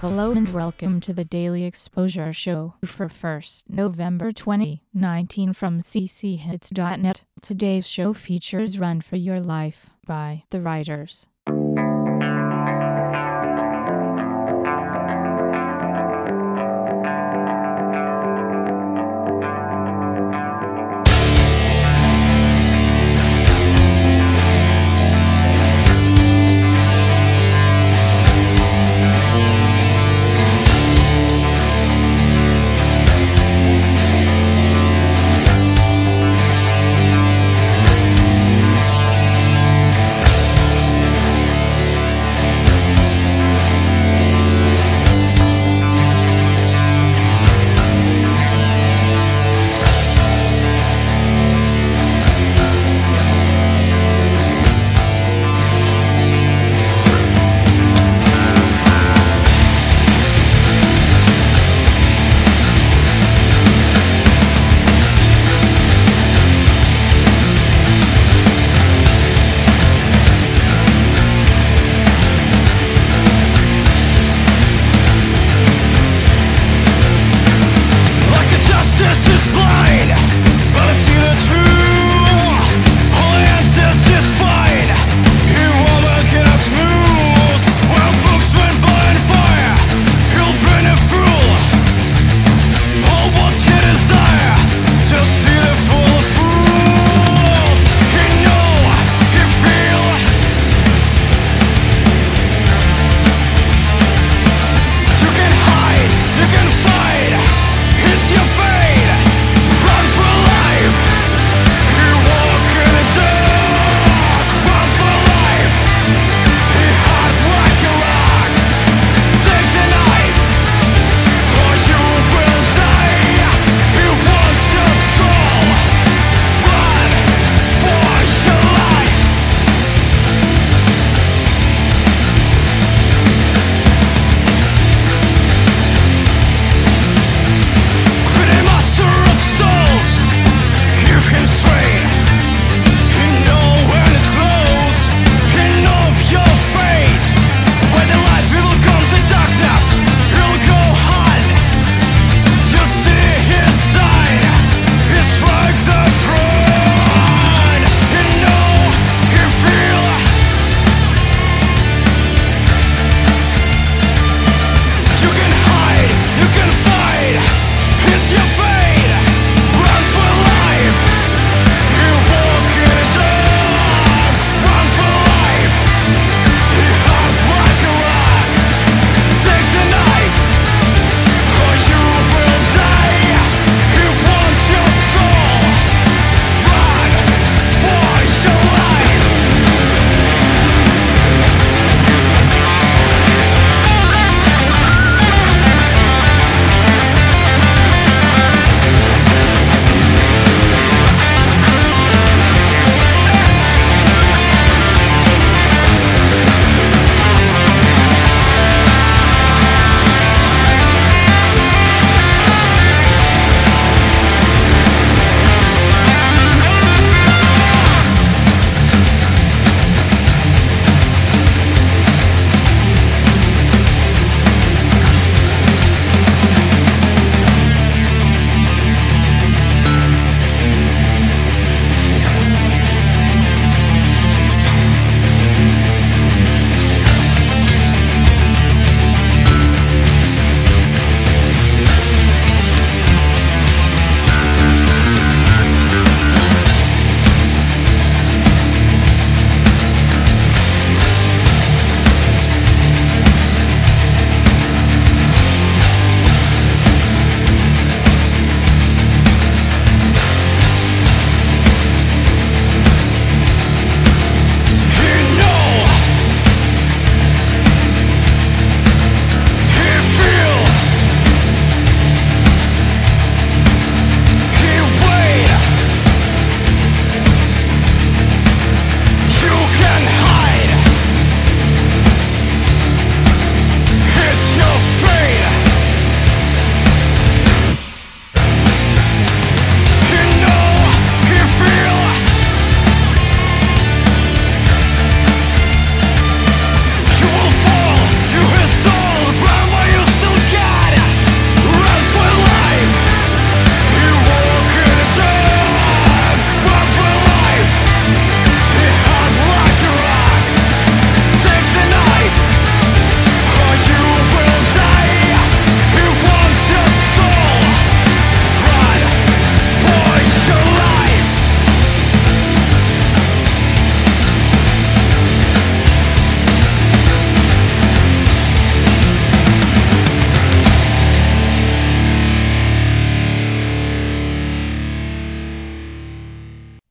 Hello and welcome to the Daily Exposure Show for 1st November 2019 from cchits.net. Today's show features Run for Your Life by The Writers.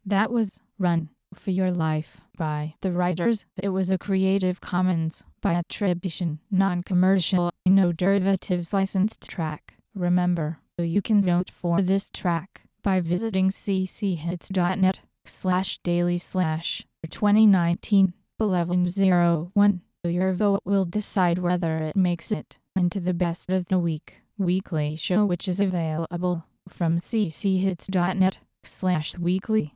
That was Run for Your Life by the writers. It was a Creative Commons by attribution, non-commercial, no derivatives licensed track. Remember, you can vote for this track by visiting cchits.net slash daily slash 2019 1101. Your vote will decide whether it makes it into the best of the week weekly show which is available from cchits.net slash weekly.